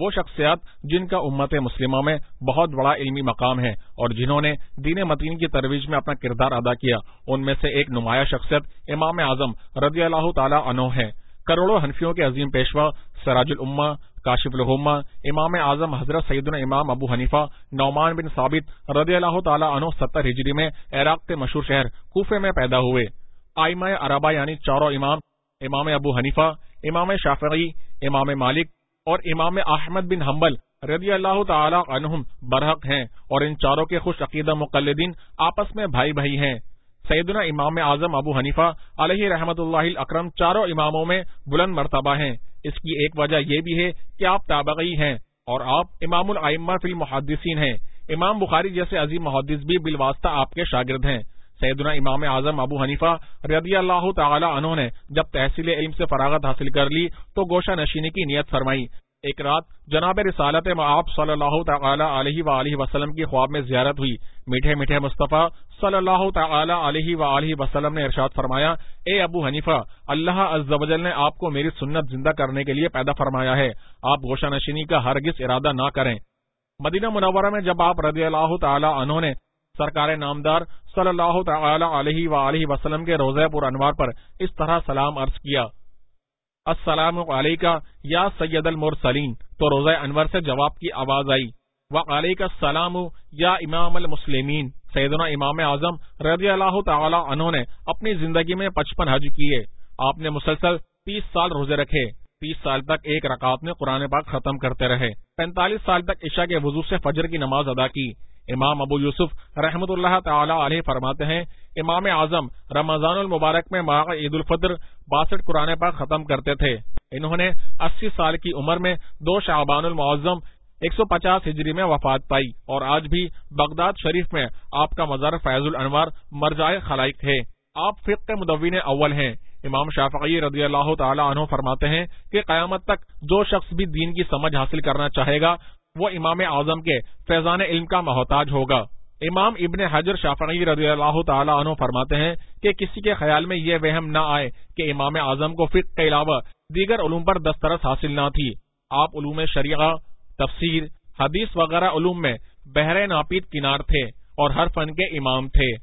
وہ شخصیات جن کا امت مسلمہ میں بہت بڑا علمی مقام ہے اور جنہوں نے دین متین کی ترویج میں اپنا کردار ادا کیا، ان میں سے ایک نمایاں شخصیت امام اعظم رضی اللہ تعالیٰ عنہ ہے۔ کروڑوں حنفیوں کے عظیم پیشوا سراج العما کاشف الحما امام اعظم حضرت سعید امام ابو حنیفہ، نعمان بن ثابت رضی اللہ تعالیٰ عنہ ستر ہجری میں عراق کے مشہور شہر کوفے میں پیدا ہوئے۔ آئمہ عربا یعنی چاروں امام امام ابو حنیفہ، امام شافعی، امام مالک اور امام احمد بن حنبل رضی اللہ تعالی عنہم برحق ہیں اور ان چاروں کے خوش عقیدہ مقلدین آپس میں بھائی بھائی ہیں۔ سیدنا امام اعظم ابو حنیفہ علیہ رحمت اللہ اکرم چاروں اماموں میں بلند مرتبہ ہیں۔ اس کی ایک وجہ یہ بھی ہے کہ آپ تابعی ہیں اور آپ امام العمہ فی المحدثین ہیں۔ امام بخاری جیسے عظیم محدث بھی بالواسطہ آپ کے شاگرد ہیں۔ سیدنا امام اعظم ابو حنیفہ رضی اللہ تعالی عنہ نے جب تحصیل علم سے فراغت حاصل کر لی تو گوشہ نشینی کی نیت فرمائی۔ ایک رات جناب رسالت آپ صلی اللہ تعالی علیہ وآلہ وسلم کی خواب میں زیارت ہوئی۔ میٹھے میٹھے مصطفیٰ صلی اللہ تعالی علیہ وآلہ وسلم نے ارشاد فرمایا، اے ابو حنیفہ، اللہ عز و جل نے آپ کو میری سنت زندہ کرنے کے لیے پیدا فرمایا ہے۔ آپ گوشہ نشینی کا ہرگز ارادہ نہ کریں۔ مدینہ منورہ میں جب آپ رضی اللہ تعالی عنہ نے سرکار نامدار صلی اللہ تعالی علیہ وآلہ وسلم کے روزہ پور انوار پر اس طرح سلام عرض کیا السلام علیکہ یا سید المرسلین تو روزہ انور سے جواب کی آواز آئی۔ وعلیک السلام یا امام المسلمین۔ سیدنا امام اعظم رضی اللہ تعالی عنہ نے اپنی زندگی میں پچپن حج کیے۔ آپ نے مسلسل تیس سال روزے رکھے۔ تیس سال تک ایک رکعت میں قرآن پاک ختم کرتے رہے۔ پینتالیس سال تک عشاء کے وضو سے فجر کی نماز ادا کی۔ امام ابو یوسف رحمت اللہ تعالی علیہ فرماتے ہیں، امام اعظم رمضان المبارک میں ماہ عید الفطر باسٹھ قرآن پاک ختم کرتے تھے۔ انہوں نے اسی سال کی عمر میں دو شعبان المعظم، ایک سو پچاس ہجری میں وفات پائی اور آج بھی بغداد شریف میں آپ کا مزار فیض الانوار مرجائے خلائق ہے۔ آپ فقہ مدوین اول ہیں۔ امام شافعی رضی اللہ تعالی عنہ فرماتے ہیں کہ قیامت تک جو شخص بھی دین کی سمجھ حاصل کرنا چاہے گا وہ امام اعظم کے فیضان علم کا محتاج ہوگا۔ امام ابن حجر شافعی رضی اللہ تعالیٰ عنہ فرماتے ہیں کہ کسی کے خیال میں یہ وہم نہ آئے کہ امام اعظم کو فقہ کے علاوہ دیگر علوم پر دسترس حاصل نہ تھی۔ آپ علوم شریعہ، تفسیر، حدیث وغیرہ علوم میں بحر ناپید کنار تھے اور ہر فن کے امام تھے۔